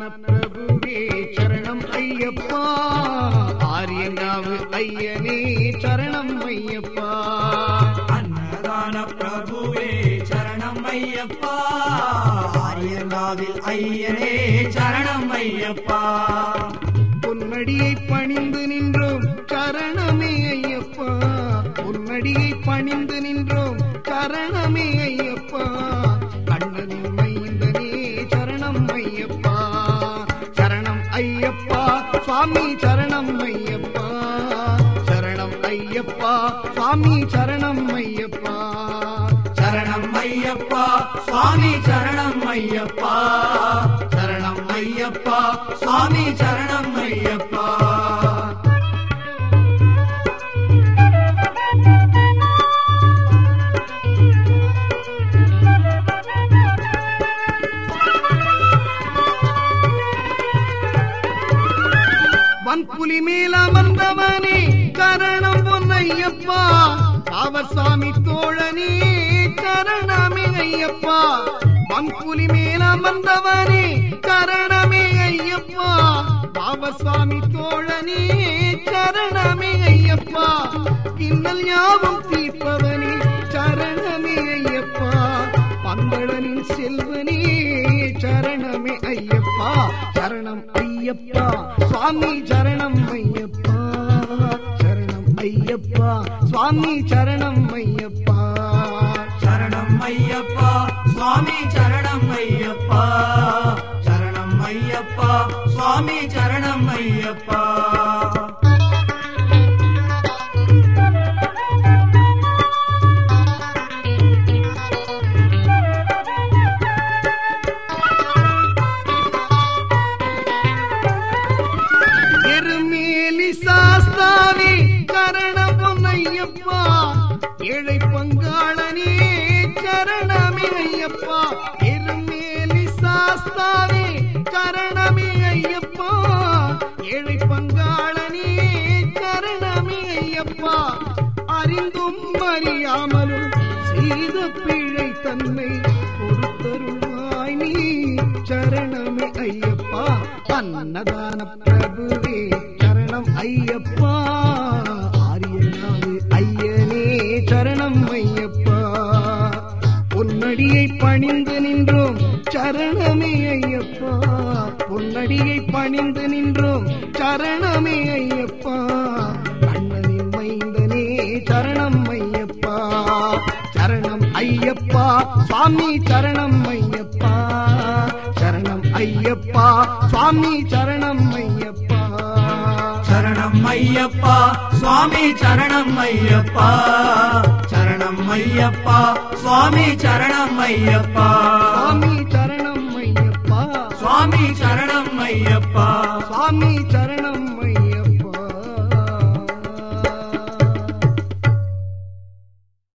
பிரபுவே சரணம் ஐயப்பா. ஆரியங்காவு ஐயனே சரணம் ஐயப்பா. அன்னதான பிரபுவே சரணம் ஐயப்பா. ஆரியங்காவில் ஐயனே சரணம் ஐயப்பா. பொன்னடியை பணிந்து நின்றோம் சரணமே ஐயப்பா. பொன்னடியை பணிந்து நின்றோம் சரணமே ஐயப்பா. சுவாமி சரணம் ஐயப்பா. சரணம் ஐயப்பா சுவாமி சரணம் ஐயப்பா. சரணம் ஐயப்பா சுவாமி சரணம் ஐயப்பா. சரணம் ஐயப்பா சுவாமி சரணம் ஐயப்பா. வன்புலி மேல் அமர்ந்தவனே கரணம் பொன்னையப்பா. அவர் சாமி தோழனே கரணமே ஐயப்பா. வன்புலி மேல் அமர்ந்தவனே கரணமே ஐயப்பா. அவர் சாமி தோழனே கரணமே ஐயப்பா. இன்னல் ஞாபகம் தீர்ப்பவனே சரணமே ஐயப்பா. பந்தளனின் செல்வனே சரணம் ஐயப்பா. சுவாமி சரணம் ஐயப்பா. சரணம் ஐயப்பா. சுவாமி சரணம் ஐயப்பா. சரணம் ஐயப்பா. சுவாமி சரணம் ஐயப்பா. சரணம் ஐயப்பா. சுவாமி சரணம் ஐயப்பா. ஐயப்பா. ஏழை பங்காளனே சரணமே ஐயப்பா. எருமேலி சாஸ்தாவே சரணமே ஐயப்பா. ஏழை பங்காளனே சரணமே ஐயப்பா. அறிந்தும் அறியாமலும் செய்த பிழை தன்னை பொறுத்தருள்வாய் நீ சரணமே ஐயப்பா. அன்னதான பிரபுவே சரணம் ஐயப்பா. பொன்னடியை பணிந்து நின்றோம். சரணமே ஐயப்பா. பொன்னடியை பணிந்து நின்றோம். சரணமே ஐயப்பா. கண்ணனின் மைந்தனே சரணம் ஐயப்பா. சரணம் ஐயப்பா. சுவாமி சரணம் ஐயப்பா. சரணம் ஐயப்பா. சுவாமி சரணம் ஐயப்பா. ஐயப்பா சுவாமி சரணம் ஐயப்பா. சரணம் ஐயப்பா சுவாமி சரணம் ஐயப்பா. சுவாமி சரணம் ஐயப்பா. சுவாமி சரணம் ஐயப்பா. சுவாமி சரணம்